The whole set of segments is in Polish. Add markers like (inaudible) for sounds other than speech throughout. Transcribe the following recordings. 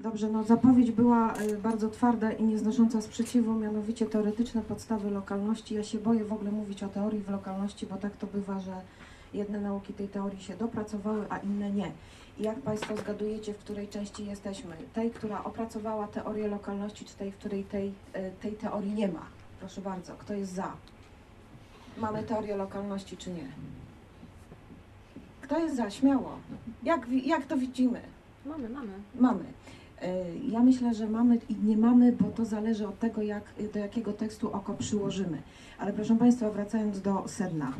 Dobrze, no zapowiedź była y, bardzo twarda i nieznosząca sprzeciwu, mianowicie teoretyczne podstawy lokalności. Ja się boję w ogóle mówić o teorii w lokalności, bo tak to bywa, że jedne nauki tej teorii się dopracowały, a inne nie. I jak Państwo zgadujecie, w której części jesteśmy? Tej, która opracowała teorię lokalności, czy tej, w której tej, y, tej teorii nie ma? Proszę bardzo, kto jest za? Mamy teorię lokalności, czy nie? Kto jest za? Śmiało. Jak, jak to widzimy? Mamy, mamy. Mamy. E, Ja myślę, że mamy i nie mamy, bo to zależy od tego, jak, do jakiego tekstu oko przyłożymy. Ale proszę Państwa, wracając do sedna.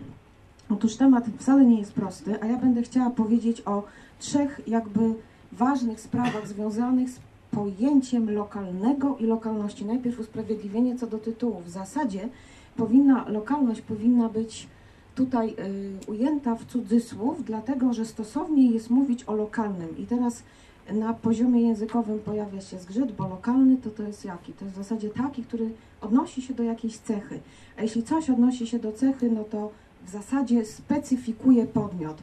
Otóż temat wcale nie jest prosty, a ja będę chciała powiedzieć o trzech jakby ważnych sprawach związanych z pojęciem lokalnego i lokalności. Najpierw usprawiedliwienie co do tytułu. W zasadzie powinna, lokalność powinna być tutaj y, ujęta w cudzysłów, dlatego że stosownie jest mówić o lokalnym. I teraz na poziomie językowym pojawia się zgrzyt, bo lokalny to to jest jaki? To jest w zasadzie taki, który odnosi się do jakiejś cechy. A jeśli coś odnosi się do cechy, no to w zasadzie specyfikuje podmiot.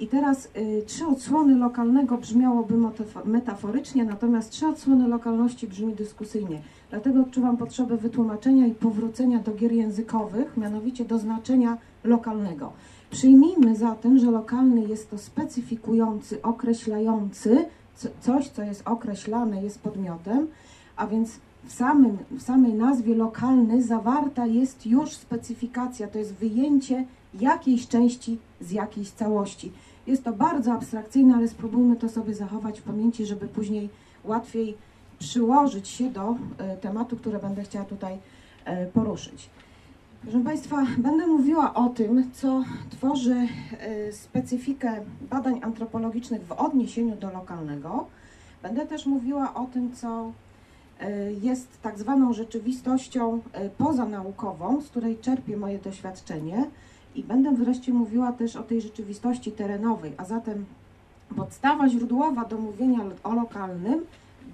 I teraz y, trzy odsłony lokalnego brzmiałoby metaforycznie, natomiast trzy odsłony lokalności brzmi dyskusyjnie. Dlatego odczuwam potrzebę wytłumaczenia i powrócenia do gier językowych, mianowicie do znaczenia lokalnego. Przyjmijmy zatem, że lokalny jest to specyfikujący, określający coś, co jest określane, jest podmiotem, a więc w, samym, w samej nazwie lokalny zawarta jest już specyfikacja, to jest wyjęcie jakiejś części z jakiejś całości. Jest to bardzo abstrakcyjne, ale spróbujmy to sobie zachować w pamięci, żeby później łatwiej przyłożyć się do e, tematu, który będę chciała tutaj e, poruszyć. Proszę Państwa, będę mówiła o tym, co tworzy e, specyfikę badań antropologicznych w odniesieniu do lokalnego. Będę też mówiła o tym, co e, jest tak zwaną rzeczywistością e, pozanaukową, z której czerpię moje doświadczenie i będę wreszcie mówiła też o tej rzeczywistości terenowej, a zatem podstawa źródłowa do mówienia o lokalnym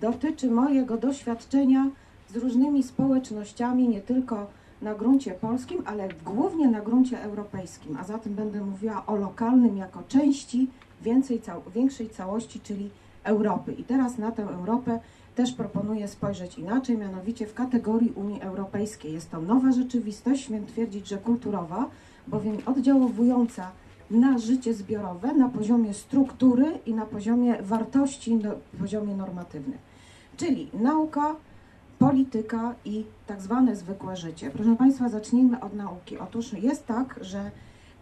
dotyczy mojego doświadczenia z różnymi społecznościami, nie tylko na gruncie polskim, ale głównie na gruncie europejskim, a zatem będę mówiła o lokalnym jako części więcej, cał, większej całości, czyli Europy. I teraz na tę Europę też proponuję spojrzeć inaczej, mianowicie w kategorii Unii Europejskiej. Jest to nowa rzeczywistość, śmiem twierdzić, że kulturowa, bowiem oddziaływująca na życie zbiorowe na poziomie struktury i na poziomie wartości, na poziomie normatywnym. Czyli nauka, polityka i tak zwane zwykłe życie. Proszę Państwa, zacznijmy od nauki. Otóż jest tak, że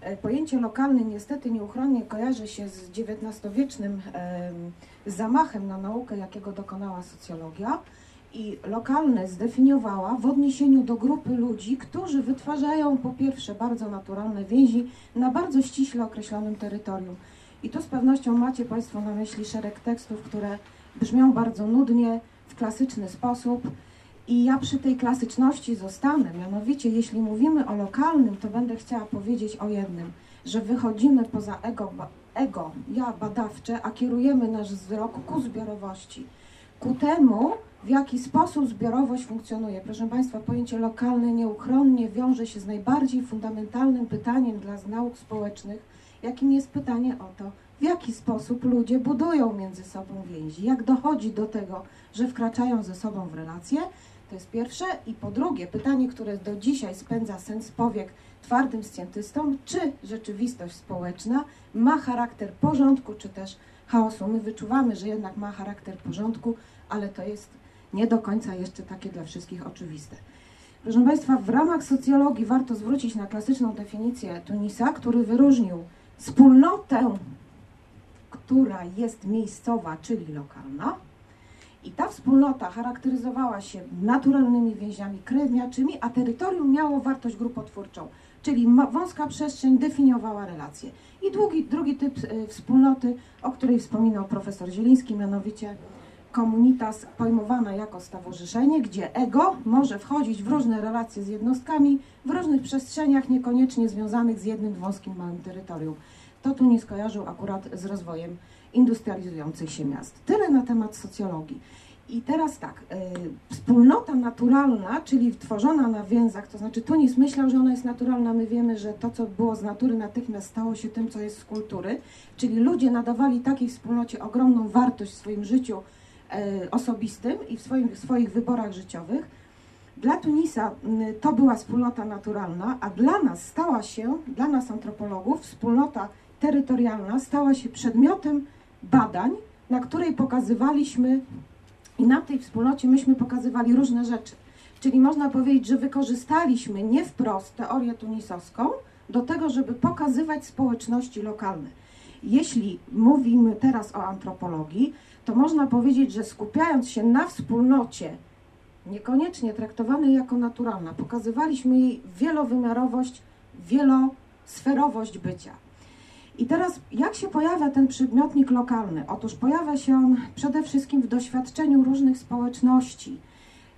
e, pojęcie lokalne niestety nieuchronnie kojarzy się z XIX-wiecznym em, zamachem na naukę, jakiego dokonała socjologia. I lokalne zdefiniowała w odniesieniu do grupy ludzi, którzy wytwarzają po pierwsze bardzo naturalne więzi na bardzo ściśle określonym terytorium. I tu z pewnością macie Państwo na myśli szereg tekstów, które brzmią bardzo nudnie, klasyczny sposób. I ja przy tej klasyczności zostanę. Mianowicie, jeśli mówimy o lokalnym, to będę chciała powiedzieć o jednym, że wychodzimy poza ego, ego ja badawcze, a kierujemy nasz wzrok ku zbiorowości, ku temu, w jaki sposób zbiorowość funkcjonuje. Proszę Państwa, pojęcie lokalne nieuchronnie wiąże się z najbardziej fundamentalnym pytaniem dla nauk społecznych, jakim jest pytanie o to, w jaki sposób ludzie budują między sobą więzi, jak dochodzi do tego, że wkraczają ze sobą w relacje. To jest pierwsze. I po drugie, pytanie, które do dzisiaj spędza sens powiek twardym scjentystom, czy rzeczywistość społeczna ma charakter porządku, czy też chaosu. My wyczuwamy, że jednak ma charakter porządku, ale to jest nie do końca jeszcze takie dla wszystkich oczywiste. Proszę Państwa, w ramach socjologii warto zwrócić na klasyczną definicję Tunisa, który wyróżnił wspólnotę, która jest miejscowa, czyli lokalna. I ta wspólnota charakteryzowała się naturalnymi więziami krewniaczymi, a terytorium miało wartość grupotwórczą, czyli wąska przestrzeń definiowała relacje. I drugi, drugi typ y, wspólnoty, o której wspominał profesor Zieliński, mianowicie komunitas pojmowana jako stowarzyszenie, gdzie ego może wchodzić w różne relacje z jednostkami w różnych przestrzeniach, niekoniecznie związanych z jednym wąskim małym terytorium. To tu nie skojarzył akurat z rozwojem industrializujących się miast. Tyle na temat socjologii. I teraz tak, y, wspólnota naturalna, czyli tworzona na więzach, to znaczy Tunis myślał, że ona jest naturalna, my wiemy, że to, co było z natury, natychmiast stało się tym, co jest z kultury, czyli ludzie nadawali takiej wspólnocie ogromną wartość w swoim życiu, e, osobistym i w swoim, swoich wyborach życiowych. Dla Tunisa to była wspólnota naturalna, a dla nas stała się, dla nas antropologów, wspólnota terytorialna stała się przedmiotem badań, na której pokazywaliśmy i na tej wspólnocie myśmy pokazywali różne rzeczy. Czyli można powiedzieć, że wykorzystaliśmy nie wprost teorię tunisowską do tego, żeby pokazywać społeczności lokalne. Jeśli mówimy teraz o antropologii, to można powiedzieć, że skupiając się na wspólnocie, niekoniecznie traktowanej jako naturalna, pokazywaliśmy jej wielowymiarowość, wielosferowość bycia. I teraz, jak się pojawia ten przedmiotnik lokalny? Otóż pojawia się on przede wszystkim w doświadczeniu różnych społeczności.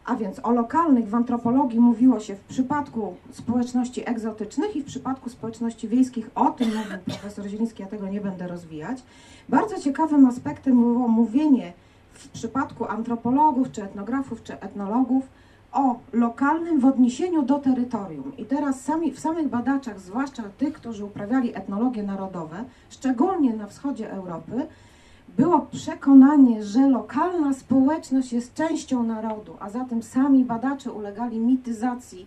A więc o lokalnych w antropologii mówiło się w przypadku społeczności egzotycznych i w przypadku społeczności wiejskich. O tym mówił profesor Zieliński, ja tego nie będę rozwijać. Bardzo ciekawym aspektem było mówienie w przypadku antropologów, czy etnografów, czy etnologów o lokalnym w odniesieniu do terytorium. I teraz sami, w samych badaczach, zwłaszcza tych, którzy uprawiali etnologie narodowe, szczególnie na wschodzie Europy, było przekonanie, że lokalna społeczność jest częścią narodu, a zatem sami badacze ulegali mityzacji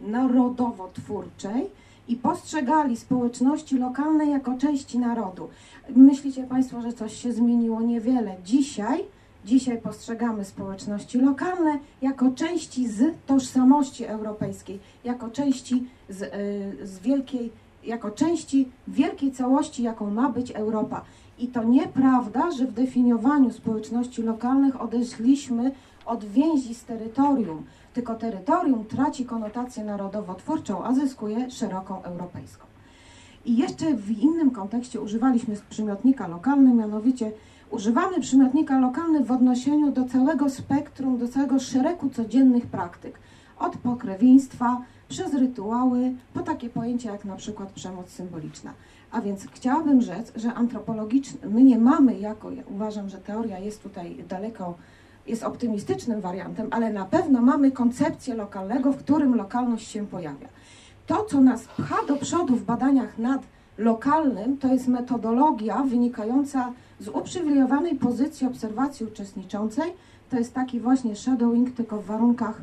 narodowo-twórczej i postrzegali społeczności lokalne jako części narodu. Myślicie Państwo, że coś się zmieniło? Niewiele. Dzisiaj Dzisiaj postrzegamy społeczności lokalne jako części z tożsamości europejskiej, jako części z, y, z wielkiej, jako części wielkiej całości, jaką ma być Europa. I to nieprawda, że w definiowaniu społeczności lokalnych odeszliśmy od więzi z terytorium, tylko terytorium traci konotację narodowo-twórczą, a zyskuje szeroką europejską. I jeszcze w innym kontekście używaliśmy przymiotnika lokalny, mianowicie Używamy przymiotnika lokalny w odniesieniu do całego spektrum, do całego szeregu codziennych praktyk. Od pokrewieństwa, przez rytuały, po takie pojęcia jak na przykład przemoc symboliczna. A więc chciałabym rzec, że antropologiczny, my nie mamy jako, ja uważam, że teoria jest tutaj daleko, jest optymistycznym wariantem, ale na pewno mamy koncepcję lokalnego, w którym lokalność się pojawia. To, co nas pcha do przodu w badaniach nad lokalnym, to jest metodologia wynikająca z uprzywilejowanej pozycji obserwacji uczestniczącej. To jest taki właśnie shadowing, tylko w warunkach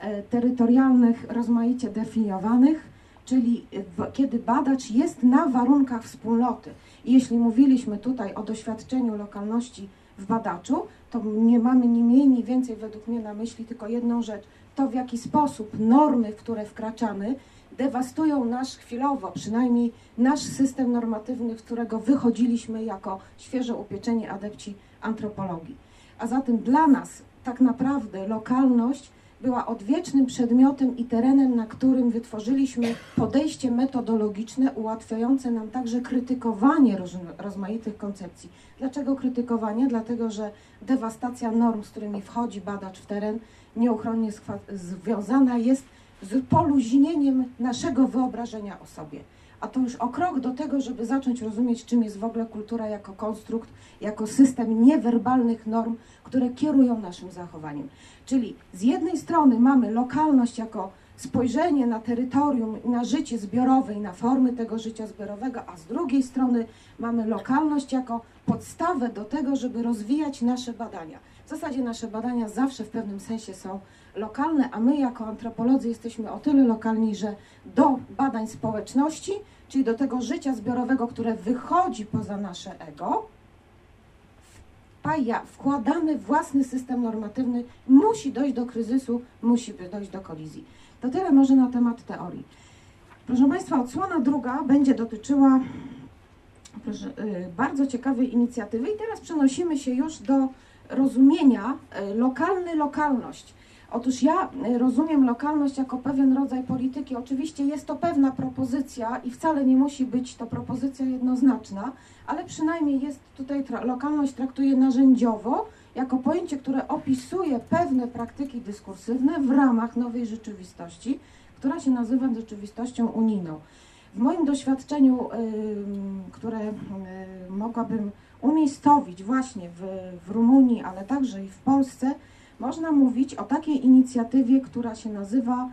e, terytorialnych, rozmaicie definiowanych, czyli kiedy badacz jest na warunkach wspólnoty. Jeśli mówiliśmy tutaj o doświadczeniu lokalności w badaczu, to nie mamy ni mniej, ni więcej według mnie na myśli tylko jedną rzecz. To w jaki sposób normy, w które wkraczamy, dewastują nasz chwilowo, przynajmniej nasz system normatywny, z którego wychodziliśmy jako świeżo upieczeni adepci antropologii. A zatem dla nas tak naprawdę lokalność była odwiecznym przedmiotem i terenem, na którym wytworzyliśmy podejście metodologiczne ułatwiające nam także krytykowanie rozmaitych koncepcji. Dlaczego krytykowanie? Dlatego, że dewastacja norm, z którymi wchodzi badacz w teren, nieuchronnie związana jest z poluźnieniem naszego wyobrażenia o sobie. A to już o krok do tego, żeby zacząć rozumieć, czym jest w ogóle kultura jako konstrukt, jako system niewerbalnych norm, które kierują naszym zachowaniem. Czyli z jednej strony mamy lokalność jako spojrzenie na terytorium, na życie zbiorowe i na formy tego życia zbiorowego, a z drugiej strony mamy lokalność jako podstawę do tego, żeby rozwijać nasze badania. W zasadzie nasze badania zawsze w pewnym sensie są lokalne, a my jako antropolodzy jesteśmy o tyle lokalni, że do badań społeczności, czyli do tego życia zbiorowego, które wychodzi poza nasze ego, wpaja, wkładamy własny system normatywny, musi dojść do kryzysu, musi dojść do kolizji. To tyle może na temat teorii. Proszę Państwa, odsłona druga będzie dotyczyła proszę, y, bardzo ciekawej inicjatywy i teraz przenosimy się już do rozumienia y, lokalny lokalność. Otóż ja y, rozumiem lokalność jako pewien rodzaj polityki. Oczywiście jest to pewna propozycja i wcale nie musi być to propozycja jednoznaczna, ale przynajmniej jest tutaj lokalność traktuje narzędziowo jako pojęcie, które opisuje pewne praktyki dyskursywne w ramach nowej rzeczywistości, która się nazywa rzeczywistością unijną. W moim doświadczeniu, które mogłabym umiejscowić właśnie w, w Rumunii, ale także i w Polsce, można mówić o takiej inicjatywie, która się nazywa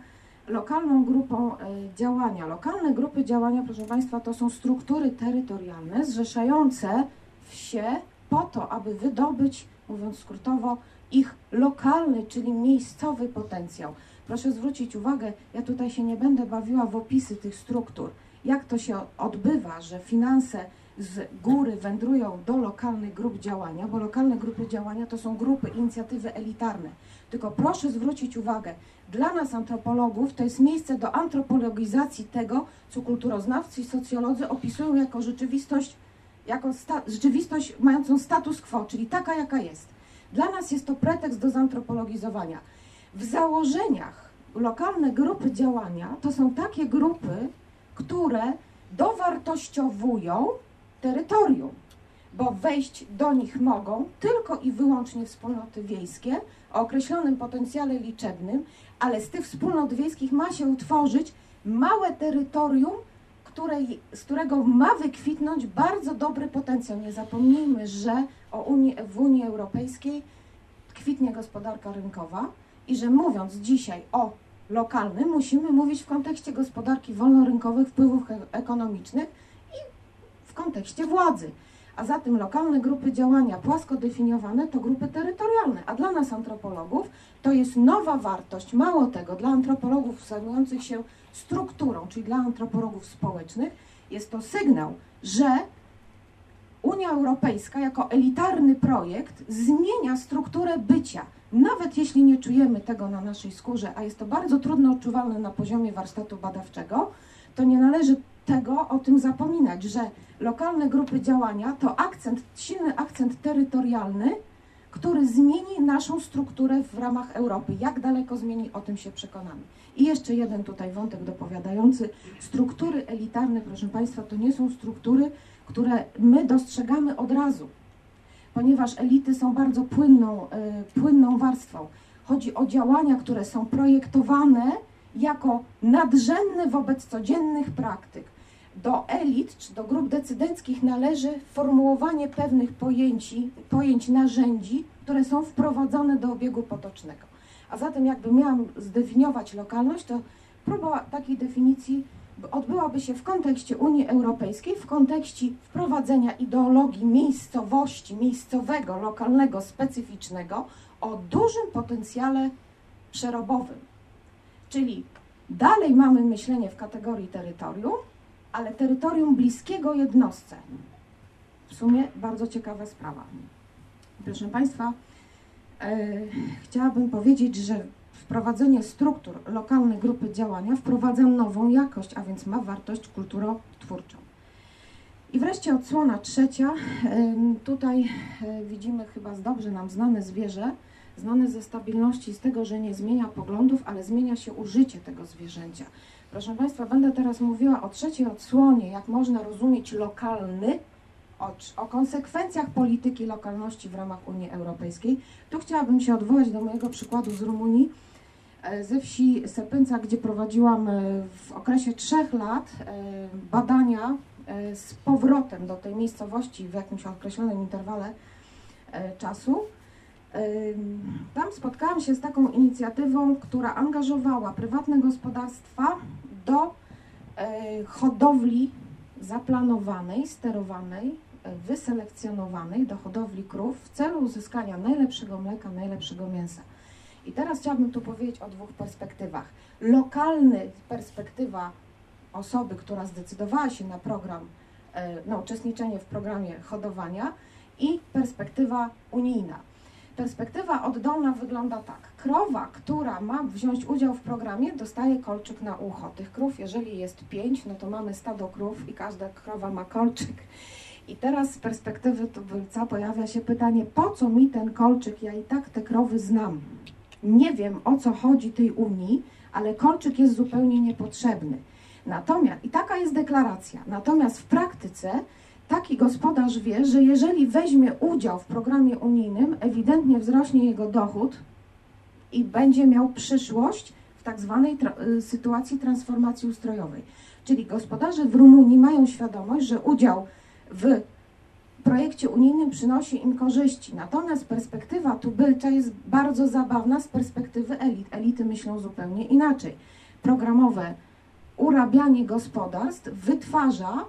lokalną grupą e, działania. Lokalne grupy działania, proszę Państwa, to są struktury terytorialne zrzeszające wsie po to, aby wydobyć mówiąc skrótowo, ich lokalny, czyli miejscowy potencjał. Proszę zwrócić uwagę, ja tutaj się nie będę bawiła w opisy tych struktur, jak to się odbywa, że finanse z góry wędrują do lokalnych grup działania, bo lokalne grupy działania to są grupy, inicjatywy elitarne. Tylko proszę zwrócić uwagę, dla nas antropologów to jest miejsce do antropologizacji tego, co kulturoznawcy i socjolodzy opisują jako rzeczywistość, jako rzeczywistość mającą status quo, czyli taka, jaka jest. Dla nas jest to pretekst do zantropologizowania. W założeniach lokalne grupy działania to są takie grupy, które dowartościowują terytorium, bo wejść do nich mogą tylko i wyłącznie wspólnoty wiejskie o określonym potencjale liczebnym, ale z tych wspólnot wiejskich ma się utworzyć małe terytorium, której, z którego ma wykwitnąć bardzo dobry potencjał. Nie zapomnijmy, że o Unii, w Unii Europejskiej kwitnie gospodarka rynkowa i że mówiąc dzisiaj o lokalnym, musimy mówić w kontekście gospodarki wolnorynkowych, wpływów ekonomicznych kontekście władzy. A zatem lokalne grupy działania płasko definiowane to grupy terytorialne, a dla nas antropologów to jest nowa wartość. Mało tego, dla antropologów zajmujących się strukturą, czyli dla antropologów społecznych, jest to sygnał, że Unia Europejska jako elitarny projekt zmienia strukturę bycia. Nawet jeśli nie czujemy tego na naszej skórze, a jest to bardzo trudno odczuwalne na poziomie warsztatu badawczego, to nie należy tego o tym zapominać, że lokalne grupy działania to akcent, silny akcent terytorialny, który zmieni naszą strukturę w ramach Europy. Jak daleko zmieni, o tym się przekonamy. I jeszcze jeden tutaj wątek dopowiadający. Struktury elitarne, proszę Państwa, to nie są struktury, które my dostrzegamy od razu, ponieważ elity są bardzo płynną, y, płynną warstwą. Chodzi o działania, które są projektowane jako nadrzędne wobec codziennych praktyk. Do elit czy do grup decydenckich należy formułowanie pewnych pojęci, pojęć, narzędzi, które są wprowadzone do obiegu potocznego. A zatem, jakby miałam zdefiniować lokalność, to próba takiej definicji odbyłaby się w kontekście Unii Europejskiej, w kontekście wprowadzenia ideologii miejscowości, miejscowego, lokalnego, specyficznego o dużym potencjale przerobowym. Czyli dalej mamy myślenie w kategorii terytorium, ale terytorium bliskiego jednostce. W sumie bardzo ciekawa sprawa. Proszę Państwa, e, chciałabym powiedzieć, że wprowadzenie struktur lokalnej grupy działania wprowadza nową jakość, a więc ma wartość kulturotwórczą. I wreszcie odsłona trzecia. Tutaj e, widzimy chyba dobrze nam znane zwierzę, znane ze stabilności, z tego, że nie zmienia poglądów, ale zmienia się użycie tego zwierzęcia. Proszę Państwa, będę teraz mówiła o trzeciej odsłonie, jak można rozumieć lokalny, o, o, konsekwencjach polityki lokalności w ramach Unii Europejskiej. Tu chciałabym się odwołać do mojego przykładu z Rumunii, e, ze wsi Sepynca, gdzie prowadziłam e, w okresie trzech lat e, badania z powrotem do tej miejscowości w jakimś określonym interwale czasu. Tam spotkałam się z taką inicjatywą, która angażowała prywatne gospodarstwa do hodowli zaplanowanej, sterowanej, wyselekcjonowanej do hodowli krów w celu uzyskania najlepszego mleka, najlepszego mięsa. I teraz chciałabym tu powiedzieć o dwóch perspektywach. Lokalny perspektywa osoby, która zdecydowała się na program, na uczestniczenie w programie hodowania i perspektywa unijna. Perspektywa oddolna wygląda tak. Krowa, która ma wziąć udział w programie, dostaje kolczyk na ucho. Tych krów, jeżeli jest pięć, no to mamy stado krów i każda krowa ma kolczyk. I teraz z perspektywy tubylca pojawia się pytanie, po co mi ten kolczyk? Ja i tak te krowy znam. Nie wiem, o co chodzi tej Unii, ale kolczyk jest zupełnie niepotrzebny. Natomiast, i taka jest deklaracja, natomiast w praktyce taki gospodarz wie, że jeżeli weźmie udział w programie unijnym, ewidentnie wzrośnie jego dochód i będzie miał przyszłość w tak zwanej tra y, sytuacji transformacji ustrojowej. Czyli gospodarze w Rumunii mają świadomość, że udział w projekcie unijnym przynosi im korzyści. Natomiast perspektywa tubylcza jest bardzo zabawna z perspektywy elit. Elity myślą zupełnie inaczej. Programowe urabianie gospodarstw wytwarza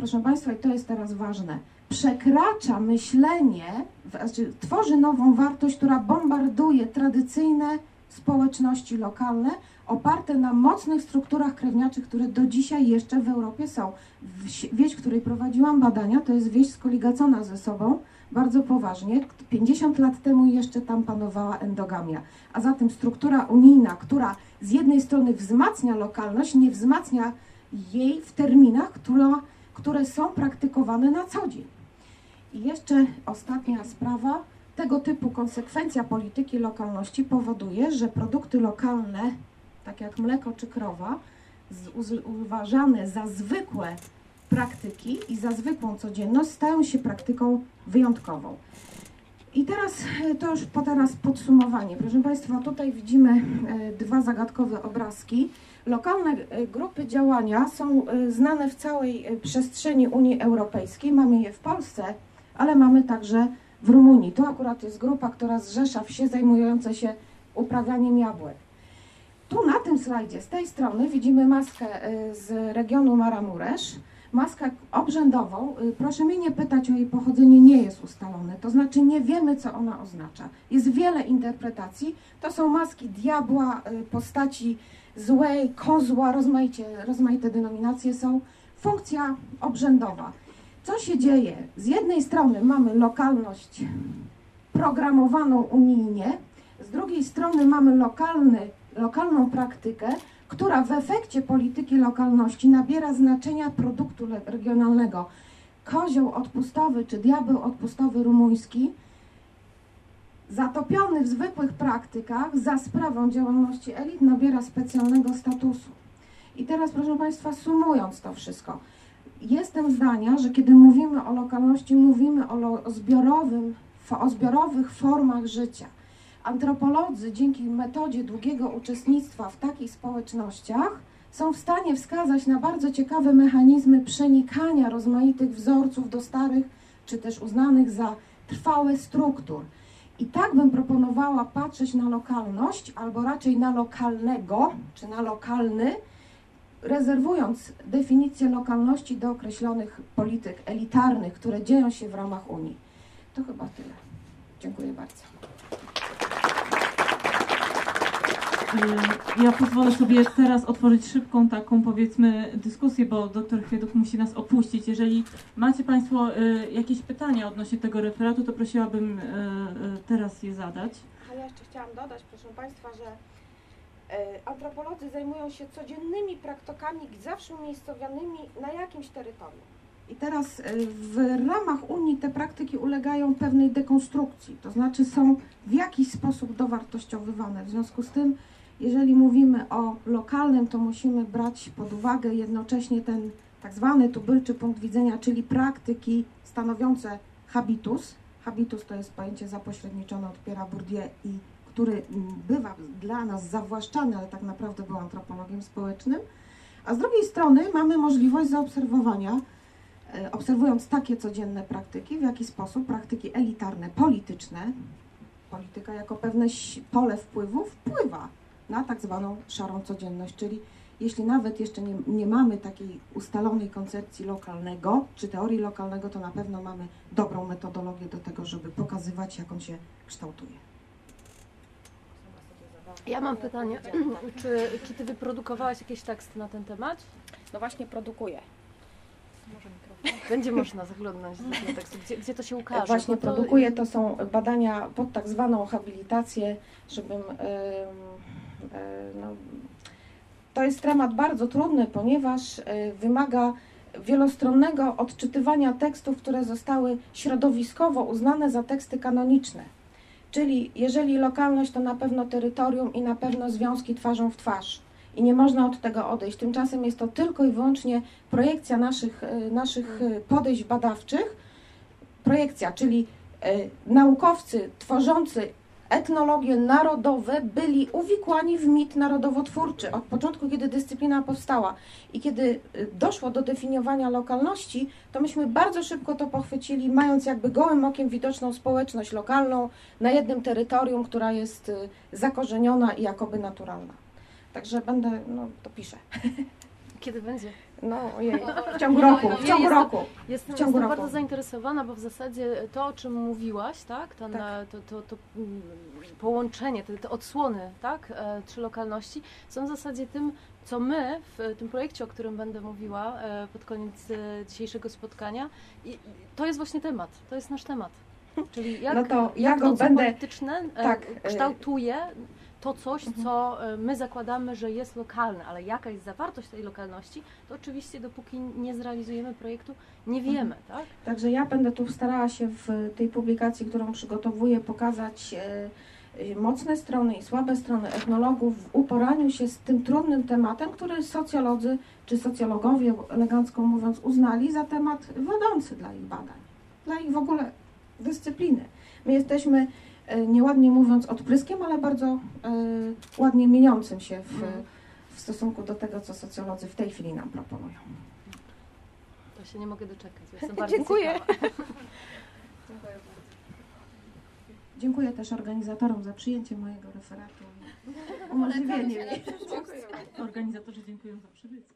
Proszę Państwa, i to jest teraz ważne, przekracza myślenie, znaczy tworzy nową wartość, która bombarduje tradycyjne społeczności lokalne oparte na mocnych strukturach krewniaczych, które do dzisiaj jeszcze w Europie są. Wieś, w której prowadziłam badania, to jest wieś skoligacona ze sobą bardzo poważnie. 50 lat temu jeszcze tam panowała endogamia. A zatem struktura unijna, która z jednej strony wzmacnia lokalność, nie wzmacnia jej w terminach, która, które są praktykowane na co dzień. I jeszcze ostatnia sprawa. Tego typu konsekwencja polityki lokalności powoduje, że produkty lokalne, tak jak mleko czy krowa, uważane za zwykłe praktyki i za zwykłą codzienność, stają się praktyką wyjątkową. I teraz e, to już po teraz podsumowanie. Proszę Państwa, tutaj widzimy e, dwa zagadkowe obrazki. Lokalne e, grupy działania są e, znane w całej e, przestrzeni Unii Europejskiej. Mamy je w Polsce, ale mamy także w Rumunii. To akurat jest grupa, która zrzesza wsie zajmujące się uprawianiem jabłek. Tu na tym slajdzie z tej strony widzimy maskę z regionu Maramuresz. Maskę obrzędową, proszę mnie nie pytać o jej pochodzenie, nie jest ustalone. To znaczy nie wiemy, co ona oznacza. Jest wiele interpretacji. To są maski diabła, postaci złej, kozła, rozmaicie, rozmaite denominacje są. Funkcja obrzędowa. Co się dzieje? Z jednej strony mamy lokalność programowaną unijnie, z drugiej strony mamy lokalny, lokalną praktykę, która w efekcie polityki lokalności nabiera znaczenia produktu regionalnego. Kozioł odpustowy czy diabeł odpustowy rumuński, zatopiony w zwykłych praktykach za sprawą działalności elit, nabiera specjalnego statusu. I teraz, proszę Państwa, sumując to wszystko, jestem zdania, że kiedy mówimy o lokalności, mówimy o, lo, o, zbiorowym, o zbiorowych formach życia. Antropolodzy dzięki metodzie długiego uczestnictwa w takich społecznościach są w stanie wskazać na bardzo ciekawe mechanizmy przenikania rozmaitych wzorców do starych, czy też uznanych za trwałe struktur. I tak bym proponowała patrzeć na lokalność, albo raczej na lokalnego, czy na lokalny, rezerwując definicję lokalności do określonych polityk elitarnych, które dzieją się w ramach Unii. To chyba tyle. Dziękuję bardzo. Y, Ja pozwolę sobie teraz otworzyć szybką taką powiedzmy dyskusję, bo doktor Chwiedów musi nas opuścić. Jeżeli macie Państwo y, jakieś pytania odnośnie tego referatu, to prosiłabym y, y, teraz je zadać. A ja jeszcze chciałam dodać, proszę Państwa, że antropolodzy zajmują się codziennymi praktykami zawsze umiejscowionymi na jakimś terytorium. I teraz w ramach Unii te praktyki ulegają pewnej dekonstrukcji, to znaczy są w jakiś sposób dowartościowywane. W związku z tym, jeżeli mówimy o lokalnym, to musimy brać pod uwagę jednocześnie ten tak zwany tubylczy punkt widzenia, czyli praktyki stanowiące habitus. Habitus to jest pojęcie zapośredniczone od Pierre'a Bourdieu i który bywa dla nas zawłaszczany, ale tak naprawdę był antropologiem społecznym. A z drugiej strony mamy możliwość zaobserwowania, e, obserwując takie codzienne praktyki, w jaki sposób praktyki elitarne, polityczne, polityka jako pewne pole wpływu wpływa na tak zwaną szarą codzienność, czyli jeśli nawet jeszcze nie, nie mamy takiej ustalonej koncepcji lokalnego czy teorii lokalnego, to na pewno mamy dobrą metodologię do tego, żeby pokazywać, jak on się kształtuje. Ja mam pytanie, (clears throat) czy, czy ty wyprodukowałaś jakieś teksty na ten temat? No właśnie produkuję. Będzie można zaglądnąć do tekstu, gdzie, gdzie to się ukaże? Właśnie to- produkuję, to są badania pod tak zwaną habilitację, żebym... e, no, to jest temat bardzo trudny, ponieważ e, wymaga wielostronnego odczytywania tekstów, które zostały środowiskowo uznane za teksty kanoniczne. Czyli jeżeli lokalność, to na pewno terytorium i na pewno związki twarzą w twarz. I nie można od tego odejść. Tymczasem jest to tylko i wyłącznie projekcja naszych, e, naszych e, podejść badawczych, projekcja, czyli e, naukowcy tworzący etnologie narodowe byli uwikłani w mit narodowotwórczy od początku, kiedy dyscyplina powstała. I kiedy e, doszło do definiowania lokalności, to myśmy bardzo szybko to pochwycili, mając jakby gołym okiem widoczną społeczność lokalną na jednym terytorium, która jest e, zakorzeniona i jakoby naturalna. Także będę, no to piszę. (laughs) Kiedy będzie? No ojej, w ciągu roku, w ciągu Jestem- roku. Jestem, W ciągu jestem roku. bardzo zainteresowana, bo w zasadzie to, o czym mówiłaś, tak, ten, Tak. e, To, to, to mm, połączenie, te, te odsłony, tak, e, trzy lokalności są w zasadzie tym, co my w tym projekcie, o którym będę mówiła e, pod koniec e, dzisiejszego spotkania, i to jest właśnie temat, to jest nasz temat. Czyli jak, No to ja jak go będę- polityczne tak, kształtuje to coś, Mhm. co e, my zakładamy, że jest lokalne, ale jaka jest zawartość tej lokalności, to oczywiście dopóki nie zrealizujemy projektu, nie wiemy, tak? Także ja będę tu starała się w tej publikacji, którą przygotowuję, pokazać e, e, mocne strony i słabe strony etnologów w uporaniu się z tym trudnym tematem, który socjolodzy czy socjologowie, elegancko mówiąc, uznali za temat wiodący dla ich badań, dla ich w ogóle dyscypliny. My jesteśmy, nieładnie mówiąc, odpryskiem, ale bardzo e, ładnie mieniącym się w, Mhm. w stosunku do tego, co socjolodzy w tej chwili nam proponują. To się nie mogę doczekać. Jestem (laughs) (laughs) bardzo Dziękuję. Dziękuję też organizatorom za przyjęcie mojego referatu (laughs) i umożliwienie mi. Organizatorzy dziękuję za przybycie.